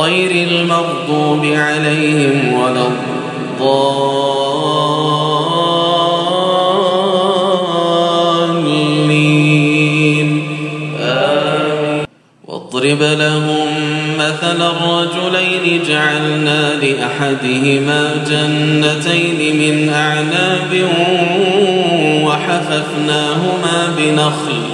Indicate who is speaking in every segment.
Speaker 1: غير المغضوب عليهم ولا الضالين. واضرب لهم مثل الرجلين جعلنا لأحدهما جنتين من أعناب وحففناهما بنخل.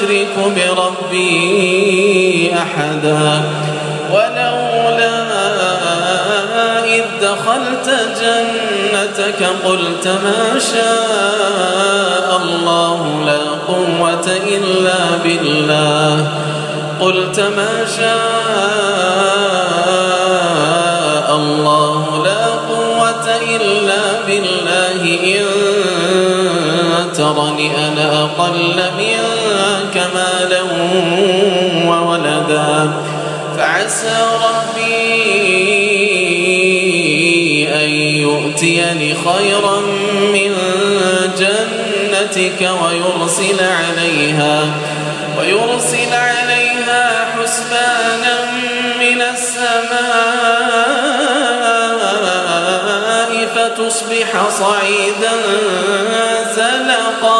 Speaker 1: أشرك بربي أحدا ولولا إذ دخلت جنتك قلت ما شاء الله لا قوة إلا بالله قلت ما شاء الله لا قوة إلا بالله إن ترني أنا أقل منك مالا وولدا. فعسى ربي أن يؤتيني خيرا من جنتك ويرسل عليها ويرسل عليها حسبانا من السماء فتصبح صعيدا زلقا.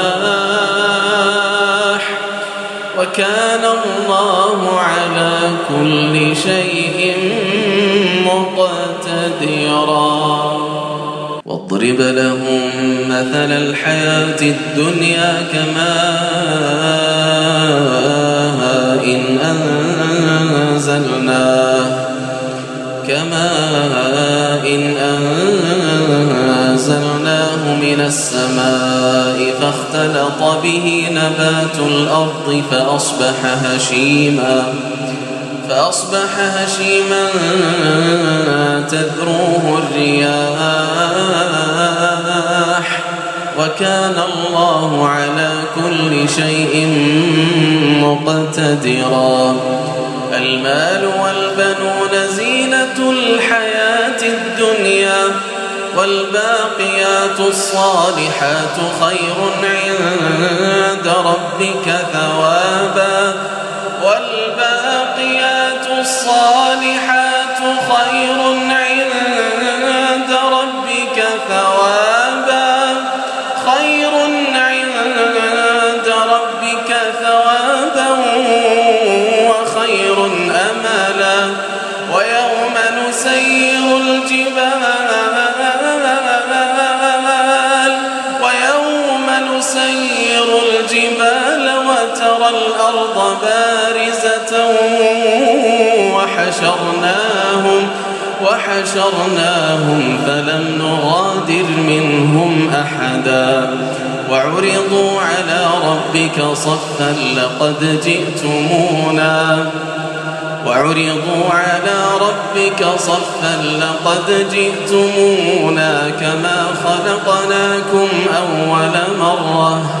Speaker 1: وكان الله على كل شيء مقتدرا. واضرب لهم مثل الحياة الدنيا كماء إن أنزلناه كماء إن أنزلناه من السماء. فاختلط به نبات الأرض فأصبح هشيماً فأصبح هشيما تذروه الرياح وكان الله على كل شيء مقتدرا المال والبنون والباقيات الصالحات خير عند ربك ثوابا الصالحات خير وترى الأرض بارزة وحشرناهم وحشرناهم فلم نغادر منهم أحدا. وعرضوا على ربك صفا لقد جئتمونا. وعرضوا على ربك صفا لقد جئتمونا كما خلقناكم أول مرة.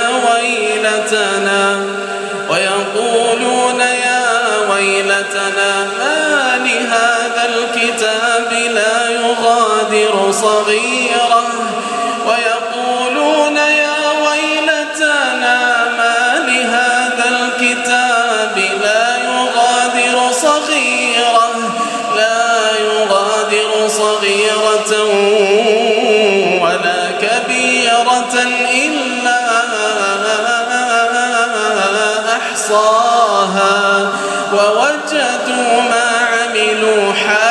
Speaker 1: الكتاب لا يغادر صغيرة ويقولون يا ويلتنا ما لهذا الكتاب لا يغادر صغيرة لا يغادر صغيرة ولا كبيرة إلا أحصاها ووجدوا ما عملوا حاضرا